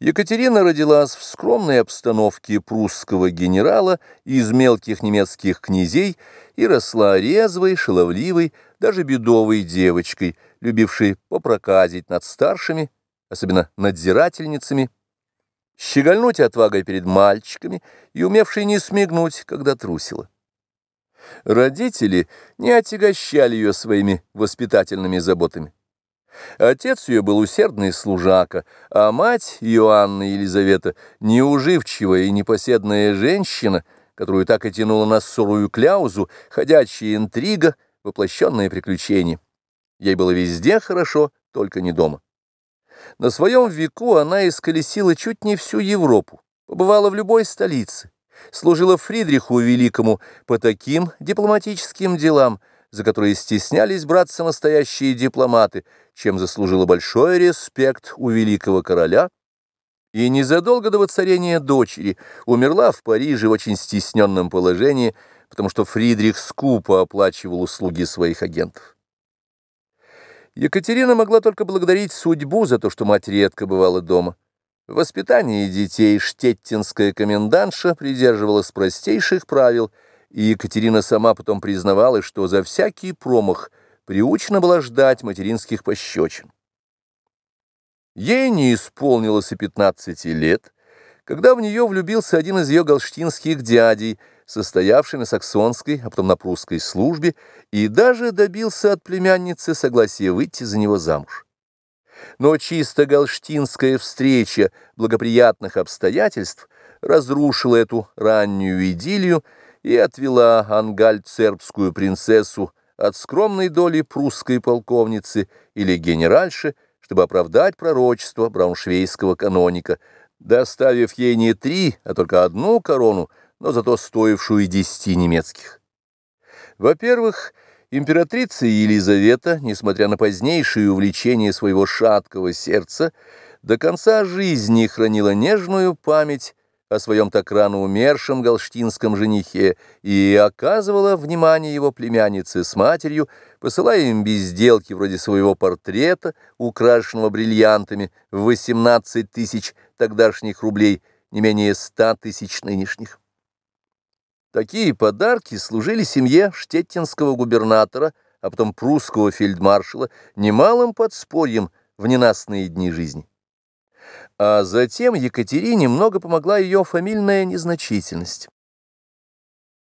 Екатерина родилась в скромной обстановке прусского генерала из мелких немецких князей и росла резвой, шаловливой, даже бедовой девочкой, любившей попроказить над старшими, особенно надзирательницами, щегольнуть отвагой перед мальчиками и умевшей не смигнуть, когда трусила. Родители не отягощали ее своими воспитательными заботами. Отец ее был усердный служака, а мать Иоанна Елизавета неуживчивая и непоседная женщина, которую так и тянула на ссорую кляузу, ходячая интрига, воплощенное приключение. Ей было везде хорошо, только не дома. На своем веку она исколесила чуть не всю Европу, побывала в любой столице, служила Фридриху Великому по таким дипломатическим делам, за которые стеснялись браться настоящие дипломаты, чем заслужила большой респект у великого короля, и незадолго до воцарения дочери умерла в Париже в очень стесненном положении, потому что Фридрих скупо оплачивал услуги своих агентов. Екатерина могла только благодарить судьбу за то, что мать редко бывала дома. В воспитании детей штеттинская комендантша придерживалась простейших правил – и Екатерина сама потом признавалась, что за всякий промах приучена была ждать материнских пощечин. Ей не исполнилось и 15 лет, когда в нее влюбился один из ее галштинских дядей, состоявший на саксонской, а потом на прусской службе, и даже добился от племянницы согласия выйти за него замуж. Но чисто галштинская встреча благоприятных обстоятельств разрушила эту раннюю идиллию, и отвела ангальцербскую принцессу от скромной доли прусской полковницы или генеральши, чтобы оправдать пророчество брауншвейского каноника, доставив ей не три, а только одну корону, но зато стоившую десяти немецких. Во-первых, императрица Елизавета, несмотря на позднейшее увлечение своего шаткого сердца, до конца жизни хранила нежную память о своем так рано умершем галштинском женихе и оказывала внимание его племяннице с матерью, посылая им безделки вроде своего портрета, украшенного бриллиантами в 18 тысяч тогдашних рублей, не менее 100 тысяч нынешних. Такие подарки служили семье штеттинского губернатора, а потом прусского фельдмаршала, немалым подспорьем в ненастные дни жизни. А затем Екатерине много помогла ее фамильная незначительность.